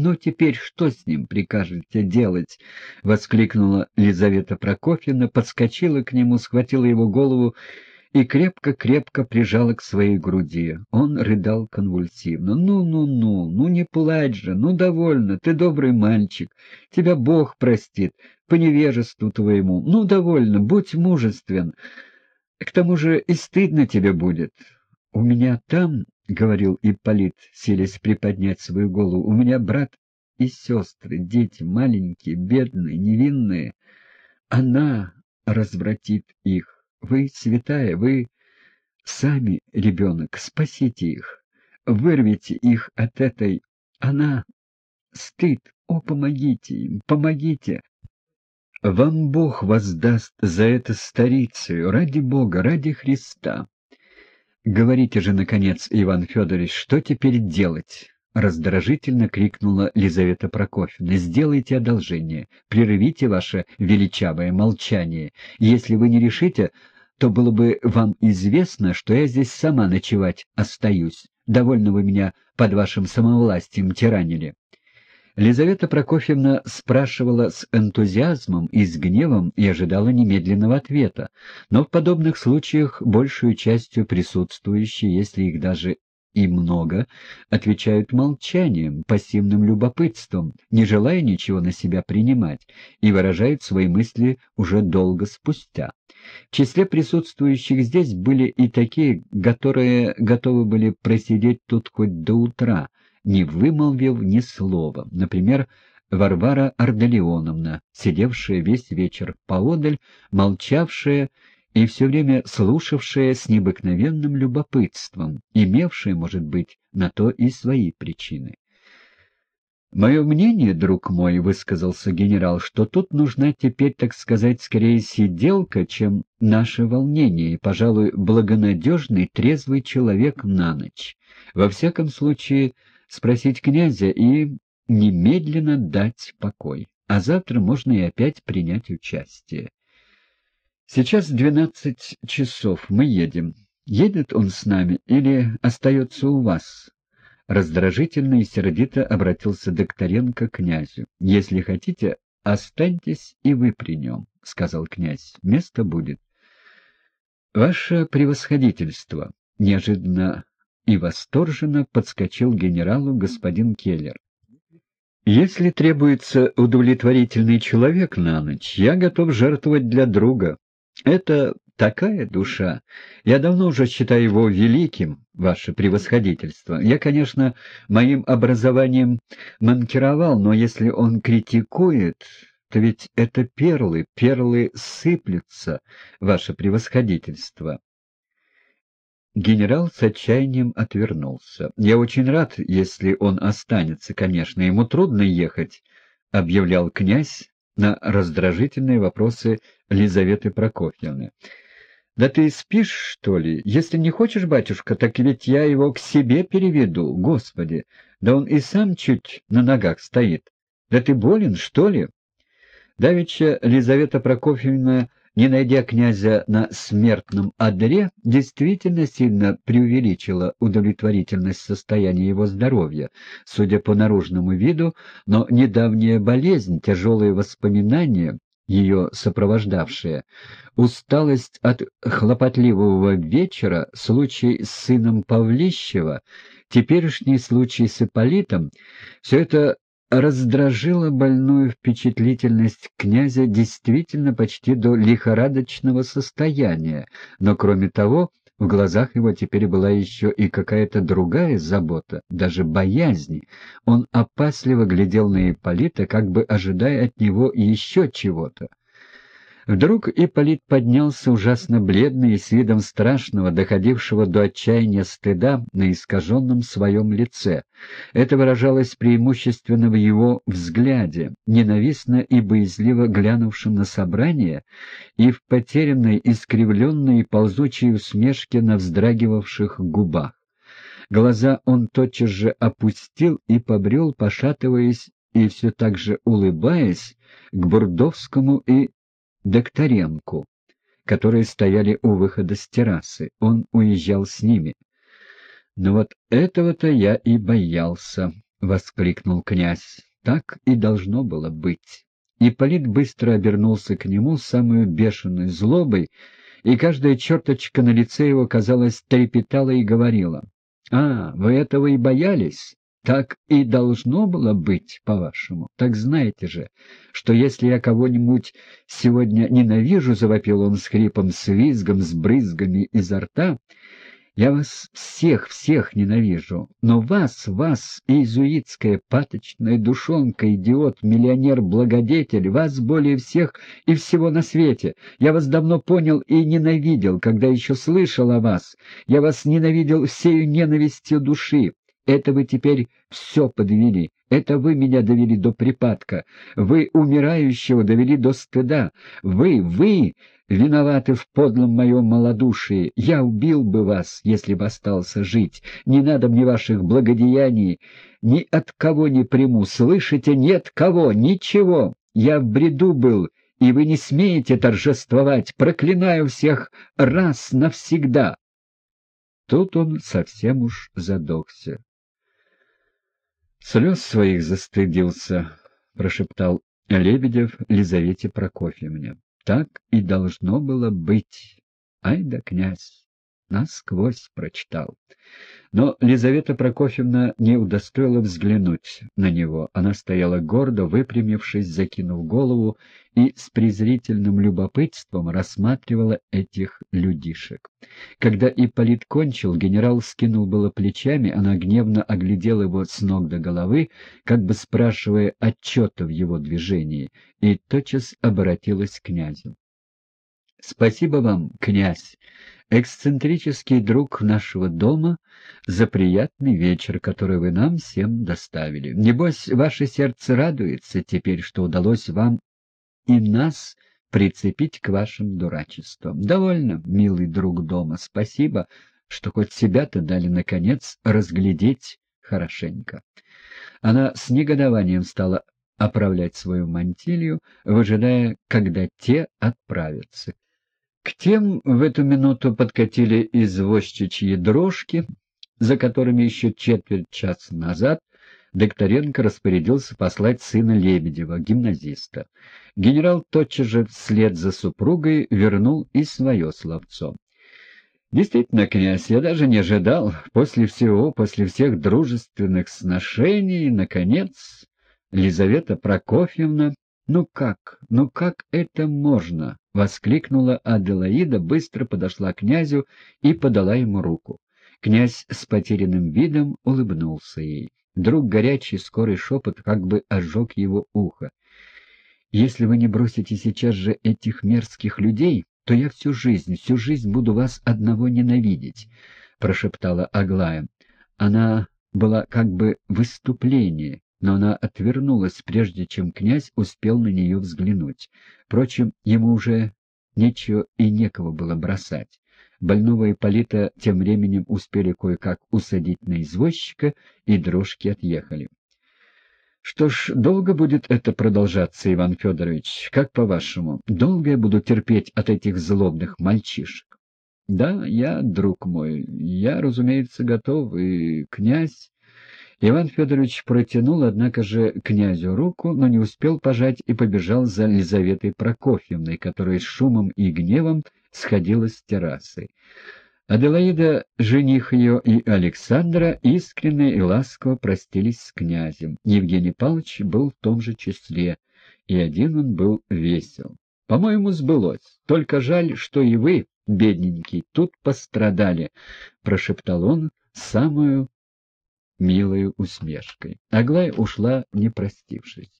«Ну, теперь что с ним прикажете делать?» — воскликнула Лизавета Прокофьевна, подскочила к нему, схватила его голову и крепко-крепко прижала к своей груди. Он рыдал конвульсивно. «Ну-ну-ну, ну не плачь же, ну довольно, ты добрый мальчик, тебя Бог простит, по невежеству твоему, ну довольно, будь мужествен, к тому же и стыдно тебе будет. У меня там — говорил Ипполит, селись приподнять свою голову. — У меня брат и сестры, дети маленькие, бедные, невинные. Она развратит их. Вы, святая, вы сами, ребенок, спасите их. Вырвите их от этой... Она... Стыд. О, помогите им, помогите. Вам Бог воздаст за это старицею, ради Бога, ради Христа. «Говорите же, наконец, Иван Федорович, что теперь делать?» — раздражительно крикнула Лизавета Прокофьевна. «Сделайте одолжение, прервите ваше величавое молчание. Если вы не решите, то было бы вам известно, что я здесь сама ночевать остаюсь. Довольно вы меня под вашим самовластием тиранили». Лизавета Прокофьевна спрашивала с энтузиазмом и с гневом и ожидала немедленного ответа, но в подобных случаях большую частью присутствующие, если их даже и много, отвечают молчанием, пассивным любопытством, не желая ничего на себя принимать, и выражают свои мысли уже долго спустя. В числе присутствующих здесь были и такие, которые готовы были просидеть тут хоть до утра, не вымолвив ни слова. Например, Варвара Арделеоновна, сидевшая весь вечер поодаль, молчавшая и все время слушавшая с необыкновенным любопытством, имевшая, может быть, на то и свои причины. «Мое мнение, друг мой, — высказался генерал, — что тут нужна теперь, так сказать, скорее сиделка, чем наше волнение, и, пожалуй, благонадежный, трезвый человек на ночь. Во всяком случае, спросить князя и немедленно дать покой. А завтра можно и опять принять участие. Сейчас двенадцать часов, мы едем. Едет он с нами или остается у вас? Раздражительно и сердито обратился Докторенко к князю. Если хотите, останьтесь и вы при нем, — сказал князь. Место будет. Ваше превосходительство, — неожиданно и восторженно подскочил генералу господин Келлер. «Если требуется удовлетворительный человек на ночь, я готов жертвовать для друга. Это такая душа. Я давно уже считаю его великим, ваше превосходительство. Я, конечно, моим образованием манкировал, но если он критикует, то ведь это перлы, перлы сыплются, ваше превосходительство. Генерал с отчаянием отвернулся. «Я очень рад, если он останется, конечно. Ему трудно ехать», — объявлял князь на раздражительные вопросы Лизаветы Прокофьевны. «Да ты спишь, что ли? Если не хочешь, батюшка, так ведь я его к себе переведу. Господи! Да он и сам чуть на ногах стоит. Да ты болен, что ли?» Давеча Лизавета Прокофьевна не найдя князя на смертном одре, действительно сильно преувеличила удовлетворительность состояния его здоровья, судя по наружному виду, но недавняя болезнь, тяжелые воспоминания, ее сопровождавшие, усталость от хлопотливого вечера, случай с сыном Павлищева, теперешний случай с Ипполитом — все это раздражила больную впечатлительность князя действительно почти до лихорадочного состояния, но кроме того, в глазах его теперь была еще и какая-то другая забота, даже боязнь. Он опасливо глядел на Ипполита, как бы ожидая от него еще чего-то. Вдруг Ипполит поднялся ужасно бледный и с видом страшного, доходившего до отчаяния стыда на искаженном своем лице. Это выражалось преимущественно в его взгляде, ненавистно и боязливо глянувшем на собрание, и в потерянной, искривленной и ползучей усмешке на вздрагивавших губах. Глаза он тотчас же опустил и побрел, пошатываясь и все так же улыбаясь, к Бурдовскому и Докторенку, которые стояли у выхода с террасы. Он уезжал с ними. Но вот этого-то я и боялся. — воскликнул князь. «Так и должно было быть». Ипполит быстро обернулся к нему с самой бешеной злобой, и каждая черточка на лице его, казалось, трепетала и говорила. «А, вы этого и боялись? Так и должно было быть, по-вашему. Так знаете же, что если я кого-нибудь сегодня ненавижу, — завопил он с хрипом, с визгом, с брызгами изо рта, — я вас всех, всех ненавижу, но вас, вас, иезуитская паточная душонка, идиот, миллионер, благодетель, вас более всех и всего на свете. Я вас давно понял и ненавидел, когда еще слышал о вас. Я вас ненавидел всею ненавистью души. Это вы теперь все подвели. Это вы меня довели до припадка. Вы умирающего довели до стыда. Вы, вы виноваты в подлом моем малодушии. Я убил бы вас, если бы остался жить. Не надо мне ваших благодеяний. Ни от кого не приму. Слышите, нет кого, ничего. Я в бреду был, и вы не смеете торжествовать. Проклинаю всех раз навсегда. Тут он совсем уж задохся. Слез своих застыдился, — прошептал Лебедев Лизавете Прокофьевне. Так и должно было быть. Ай да князь! Насквозь прочитал. Но Лизавета Прокофьевна не удостоила взглянуть на него. Она стояла гордо, выпрямившись, закинув голову, и с презрительным любопытством рассматривала этих людишек. Когда Ипполит кончил, генерал скинул было плечами, она гневно оглядела его с ног до головы, как бы спрашивая отчета в его движении, и тотчас обратилась к князю. — Спасибо вам, князь, эксцентрический друг нашего дома, за приятный вечер, который вы нам всем доставили. Небось, ваше сердце радуется теперь, что удалось вам и нас прицепить к вашим дурачествам. Довольно, милый друг дома, спасибо, что хоть себя-то дали, наконец, разглядеть хорошенько. Она с негодованием стала оправлять свою мантилью, выжидая, когда те отправятся. К тем в эту минуту подкатили извозчичьи дрожки, за которыми еще четверть часа назад Докторенко распорядился послать сына Лебедева, гимназиста. Генерал тотчас же вслед за супругой вернул и свое словцо. Действительно, князь, я даже не ожидал, после всего, после всех дружественных сношений, наконец, Лизавета Прокофьевна «Ну как? Ну как это можно?» — воскликнула Аделаида, быстро подошла к князю и подала ему руку. Князь с потерянным видом улыбнулся ей. Вдруг горячий скорый шепот как бы ожег его ухо. «Если вы не бросите сейчас же этих мерзких людей, то я всю жизнь, всю жизнь буду вас одного ненавидеть», — прошептала Аглая. Она была как бы в выступлении, но она отвернулась, прежде чем князь успел на нее взглянуть. Впрочем, ему уже нечего и некого было бросать. Больного Ипполита тем временем успели кое-как усадить на извозчика, и дрожки отъехали. — Что ж, долго будет это продолжаться, Иван Федорович? Как по-вашему? Долго я буду терпеть от этих злобных мальчишек? — Да, я, друг мой, я, разумеется, готов, и князь... Иван Федорович протянул, однако же, князю руку, но не успел пожать и побежал за Лизаветой Прокофьевной, которая с шумом и гневом сходила с террасы. Аделаида, жених ее и Александра искренне и ласково простились с князем. Евгений Павлович был в том же числе, и один он был весел. «По-моему, сбылось. Только жаль, что и вы, бедненький, тут пострадали», — прошептал он самую милой усмешкой. Аглая ушла, не простившись.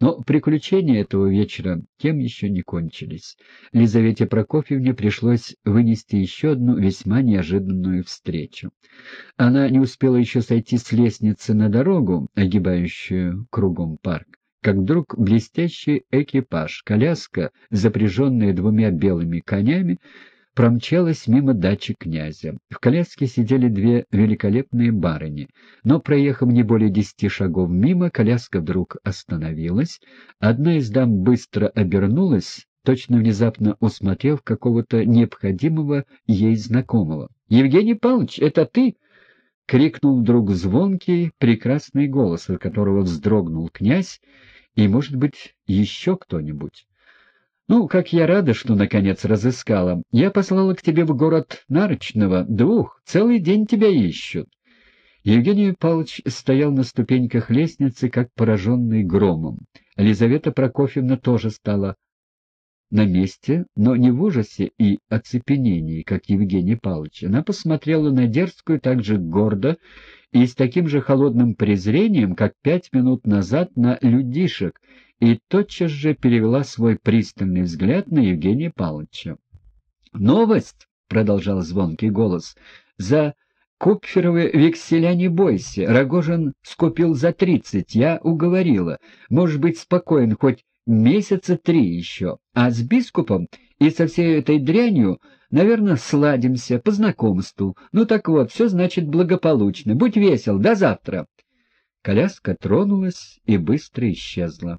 Но приключения этого вечера тем еще не кончились. Лизавете Прокофьевне пришлось вынести еще одну весьма неожиданную встречу. Она не успела еще сойти с лестницы на дорогу, огибающую кругом парк, как вдруг блестящий экипаж, коляска, запряженная двумя белыми конями, промчалась мимо дачи князя. В коляске сидели две великолепные барыни, но, проехав не более десяти шагов мимо, коляска вдруг остановилась, одна из дам быстро обернулась, точно внезапно усмотрев какого-то необходимого ей знакомого. — Евгений Павлович, это ты? — крикнул вдруг звонкий, прекрасный голос, от которого вздрогнул князь, и, может быть, еще кто-нибудь. «Ну, как я рада, что, наконец, разыскала. Я послала к тебе в город Нарочного двух, целый день тебя ищут». Евгений Павлович стоял на ступеньках лестницы, как пораженный громом. Елизавета Прокофьевна тоже стала на месте, но не в ужасе и оцепенении, как Евгений Павлович. Она посмотрела на дерзкую так же гордо и с таким же холодным презрением, как пять минут назад на людишек, и тотчас же перевела свой пристальный взгляд на Евгения Павловича. «Новость!» — продолжал звонкий голос. «За Купферовы векселя не бойся. Рогожин скупил за тридцать, я уговорила. Можешь быть спокоен хоть месяца три еще. А с бискупом и со всей этой дрянью, наверное, сладимся по знакомству. Ну так вот, все значит благополучно. Будь весел, до завтра. Коляска тронулась и быстро исчезла.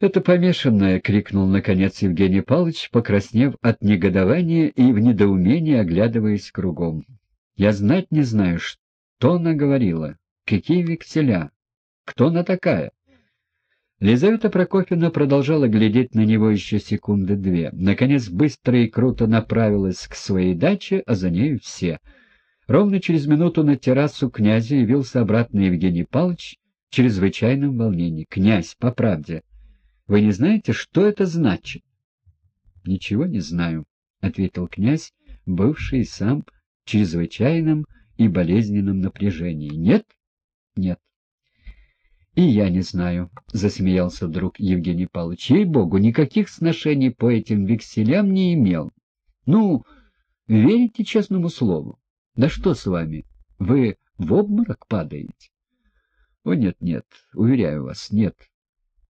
«Это помешанное!» — крикнул, наконец, Евгений Павлович, покраснев от негодования и в недоумении оглядываясь кругом. «Я знать не знаю, что она говорила, какие векселя, кто она такая?» Лизавета Прокофьевна продолжала глядеть на него еще секунды две. Наконец, быстро и круто направилась к своей даче, а за нею все. Ровно через минуту на террасу князя явился обратно Евгений Павлович в чрезвычайном волнении. «Князь, по правде, вы не знаете, что это значит?» «Ничего не знаю», — ответил князь, бывший сам в чрезвычайном и болезненном напряжении. «Нет?» «Нет». «И я не знаю», — засмеялся вдруг Евгений Павлович. «Ей-богу, никаких сношений по этим векселям не имел. Ну, верите честному слову? Да что с вами? Вы в обморок падаете?» «О, нет-нет, уверяю вас, нет»,